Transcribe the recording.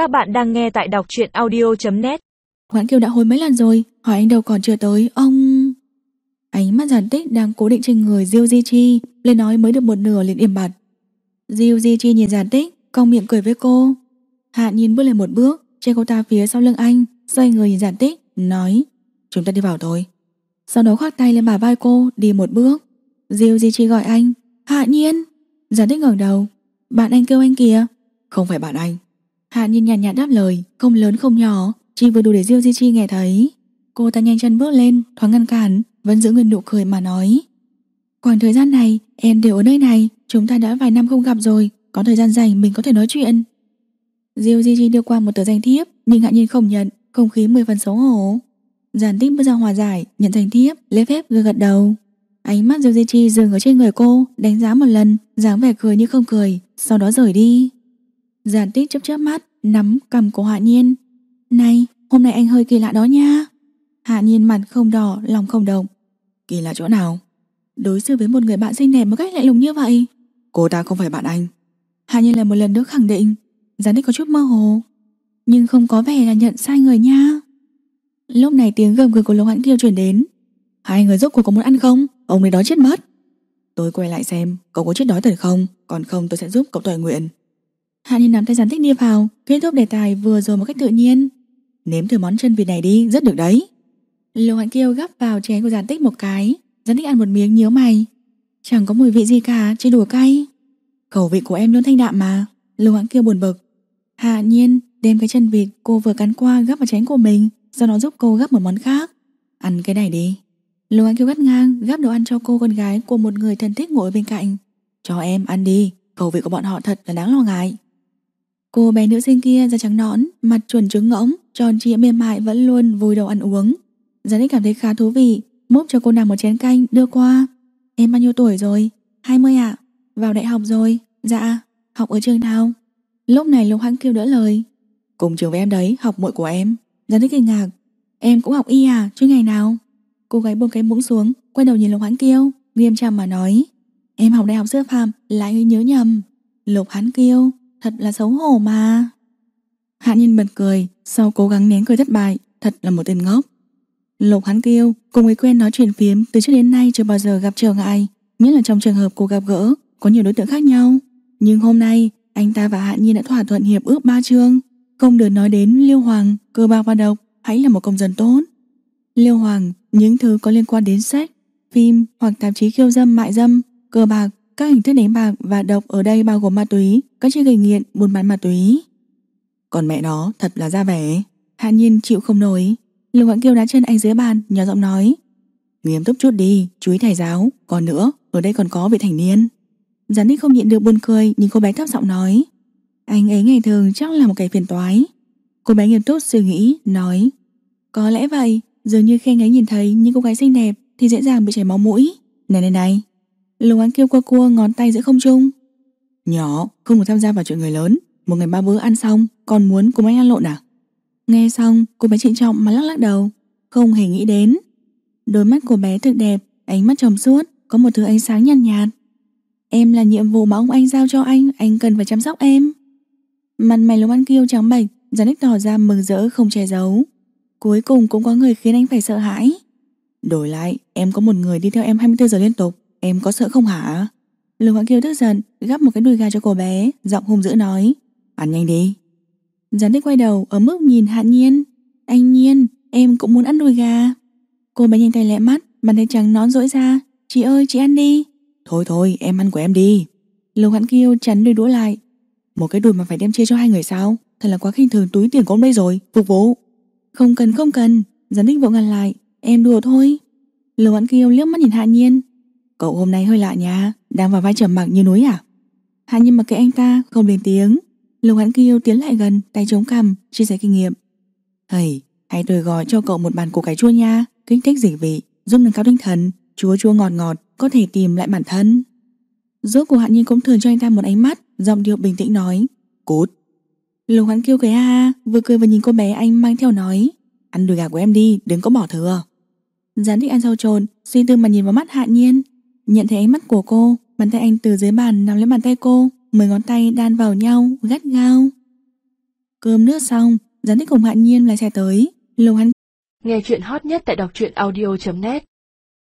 Các bạn đang nghe tại đọc truyện audio.net Hoãn Kiều đã hối mấy lần rồi, Hỏi anh đâu còn chưa tới. Ông... Ánh mắt giản tích đang cố định trên người Diêu Di Chi Lên nói mới được một nửa liền im bặt. Diêu Di Chi nhìn giản tích, Cong miệng cười với cô. Hạ nhìn bước lên một bước, Che cô ta phía sau lưng anh, Xoay người nhìn giản tích, Nói, Chúng ta đi vào thôi. Sau đó khoác tay lên bà vai cô, Đi một bước. Diêu Di Chi gọi anh, Hạ nhiên. Giản tích ngẩng đầu, Bạn anh kêu anh kìa. Không phải bạn anh. Hạ nhiên nhàn nhạt, nhạt đáp lời Không lớn không nhỏ Chỉ vừa đủ để Diêu Di Chi nghe thấy. Cô ta nhanh chân bước lên Thoáng ngăn cản Vẫn giữ nguyên nụ cười mà nói Khoảng thời gian này Em đều ở nơi này Chúng ta đã vài năm không gặp rồi Có thời gian rảnh mình có thể nói chuyện. Diêu Di Chi đưa qua một tờ danh thiếp Nhưng hạ nhiên không nhận Không khí mười phần xấu hổ. Giản tích bước ra hòa giải Nhận danh thiếp Lễ phép gật gật đầu. Ánh mắt Diêu Di Chi dừng ở trên người cô Đánh giá một lần dáng vẻ cười như không cười Sau đó rời đi. Giản tích chớp chớp mắt Nắm cầm của Hạ Nhiên. Này hôm nay anh hơi kỳ lạ đó nha. Hạ Nhiên mặt không đỏ lòng không động. Kỳ lạ chỗ nào? Đối xử với một người bạn xinh đẹp một cách lạnh lùng như vậy. Cô ta không phải bạn anh. Hạ Nhiên là một lần nữa khẳng định. Giản tích có chút mơ hồ. Nhưng không có vẻ là nhận sai người nha. Lúc này tiếng gầm gừ của Lục Hãn Kiêu chuyển đến. Hai người rốt cuộc có muốn ăn không? Ông ấy đói chết mất. Tôi quay lại xem cậu có chết đói thật không? Còn không tôi sẽ giúp cậu tội nguyện Hạ Nhiên nắm tay giản tích đi vào, Kết thúc đề tài vừa rồi một cách tự nhiên. Nếm thử món chân vịt này đi, rất được đấy. Lục Hạnh Kiêu gắp vào chén của giản tích một cái Giản tích ăn một miếng nhíu mày. Chẳng có mùi vị gì cả, chỉ đùa cay. Khẩu vị của em luôn thanh đạm mà Lục Hạnh Kiêu buồn bực. Hạ Nhiên đem cái chân vịt cô vừa cắn qua gắp vào chén của mình Sau đó giúp cô gắp một món khác. Ăn cái này đi. Lục Hạnh Kiêu gắt ngang gắp đồ ăn cho cô con gái của một người thân thích ngồi bên cạnh. Cho em ăn đi, Khẩu vị của bọn họ thật là đáng lo ngại. Cô bé nữ sinh kia da trắng nõn, mặt chuẩn trứng ngỗng, tròn trịa mềm mại vẫn luôn vùi đầu ăn uống. Giản cảm thấy khá thú vị, múc cho cô nàng một chén canh đưa qua. Em bao nhiêu tuổi rồi? 20 ạ. Vào đại học rồi. Dạ, học ở trường nào? Lúc này Lục Hãng kêu đỡ lời. Cùng trường với em đấy, học muội của em. Giản kinh ngạc. Em cũng học y à, chứ ngày nào? Cô gái buông cái muỗng xuống, quay đầu nhìn Lục Hãn Kiêu, nghiêm trang mà nói. Em học đại học sư phạm, lại nhớ nhầm. Lục Hãn Kiêu, Thật là xấu hổ mà. Hạ nhiên bật cười, Sau cố gắng nén cười thất bại, Thật là một tên ngốc. Lục hắn kêu cùng người quen nói chuyện phiếm Từ trước đến nay chưa bao giờ gặp trở ngại, Nhất là trong trường hợp cô gặp gỡ, Có nhiều đối tượng khác nhau. Nhưng hôm nay, anh ta và Hạ Nhiên đã thỏa thuận hiệp ước ba chương, Không được nói đến Liêu Hoàng, Cơ bạc và độc, Hãy là một công dân tốt. Liêu Hoàng, Những thứ có liên quan đến sách, Phim hoặc tạp chí khiêu dâm, mại dâm, Cơ bạc các hình thức đánh bạc và độc ở đây bao gồm ma túy, các chơi gây nghiện, buôn bán ma túy. Còn mẹ nó thật là ra vẻ. Hạ nhiên chịu không nổi. Lương Ngoãn kêu đá chân anh dưới bàn, nhỏ giọng nói. Nghiêm túc chút đi, chú ý thầy giáo. Còn nữa, ở đây còn có vị thành niên. Gián đích không nhịn được buồn cười, nhưng cô bé thấp giọng nói. Anh ấy ngày thường chắc là một kẻ phiền toái. Cô bé nghiêm túc suy nghĩ, nói. Có lẽ vậy, dường như khi anh ấy nhìn thấy những cô gái xinh đẹp thì dễ dàng bị chảy máu mũi. Này này này, Lục Án kêu qua cua ngón tay giữa không trung. Nhỏ không được tham gia vào chuyện người lớn. Một ngày ba bữa ăn xong Còn muốn cùng anh ăn lộn à? Nghe xong cô bé trịnh trọng mà lắc lắc đầu. Không hề nghĩ đến. Đôi mắt của bé thật đẹp Ánh mắt trầm suốt Có một thứ ánh sáng nhàn nhạt, nhạt Em là nhiệm vụ mà ông anh giao cho anh Anh cần phải chăm sóc em. Mặt mày Lục ăn kêu trắng bệch Gián đích tỏ ra mừng rỡ không che giấu. Cuối cùng cũng có người khiến anh phải sợ hãi. Đổi lại em có một người đi theo em 24 giờ liên tục. Em có sợ không hả? Lương Hoãn Kiều tức giận, Gắp một cái đùi gà cho cô bé, Giọng hung dữ nói. Ăn nhanh đi. Gián tích quay đầu, ở mức nhìn hạn nhiên. Anh nhiên, em cũng muốn ăn đùi gà. Cô bé nhanh tay lẹ mắt Bàn tay trắng nón rỗi ra. Chị ơi, chị ăn đi. Thôi thôi, em ăn của em đi. Lương Hoãn Kiều chắn đôi đũa lại. Một cái đùi mà phải đem chia cho hai người sao? Thật là quá khinh thường, túi tiền của ông đây rồi. Phục vụ. Không cần không cần. Gián tích vội ngăn lại. Em đùa thôi. Lương Hoãn Kiều liếc mắt nhìn Hạ Nhiên. Cậu hôm nay hơi lạ nha Đang vào vai trầm mặc như núi à? Hạ nhưng mà cái anh ta, không lên tiếng. Lục hắn kêu tiến lại gần, Tay chống cằm, chia sẻ kinh nghiệm. Thầy hãy tôi gọi cho cậu một bàn củ cải chua nha, Kích thích dịch vị, Giúp nâng cao tinh thần Chúa chua ngọt ngọt, Có thể tìm lại bản thân. Rốt của hạn nhiên cũng thường cho anh ta một ánh mắt, Giọng điệu bình tĩnh nói, Cút. Lục hắn kêu cười ha ha, Vừa cười vừa nhìn cô bé anh mang theo nói, Ăn đùi gà của em đi, đừng có bỏ thừa. Gián thích ăn rau trộn, Suy tư mà nhìn vào mắt hạ nhiên. Nhận thấy ánh mắt của cô Bàn tay anh từ dưới bàn nắm lấy bàn tay cô Mười ngón tay đan vào nhau gắt gao. Cơm nước xong, gián tích cùng hạn Nhiên lái xe tới, lùng hắn. Nghe chuyện hot nhất tại đọc truyện audio.net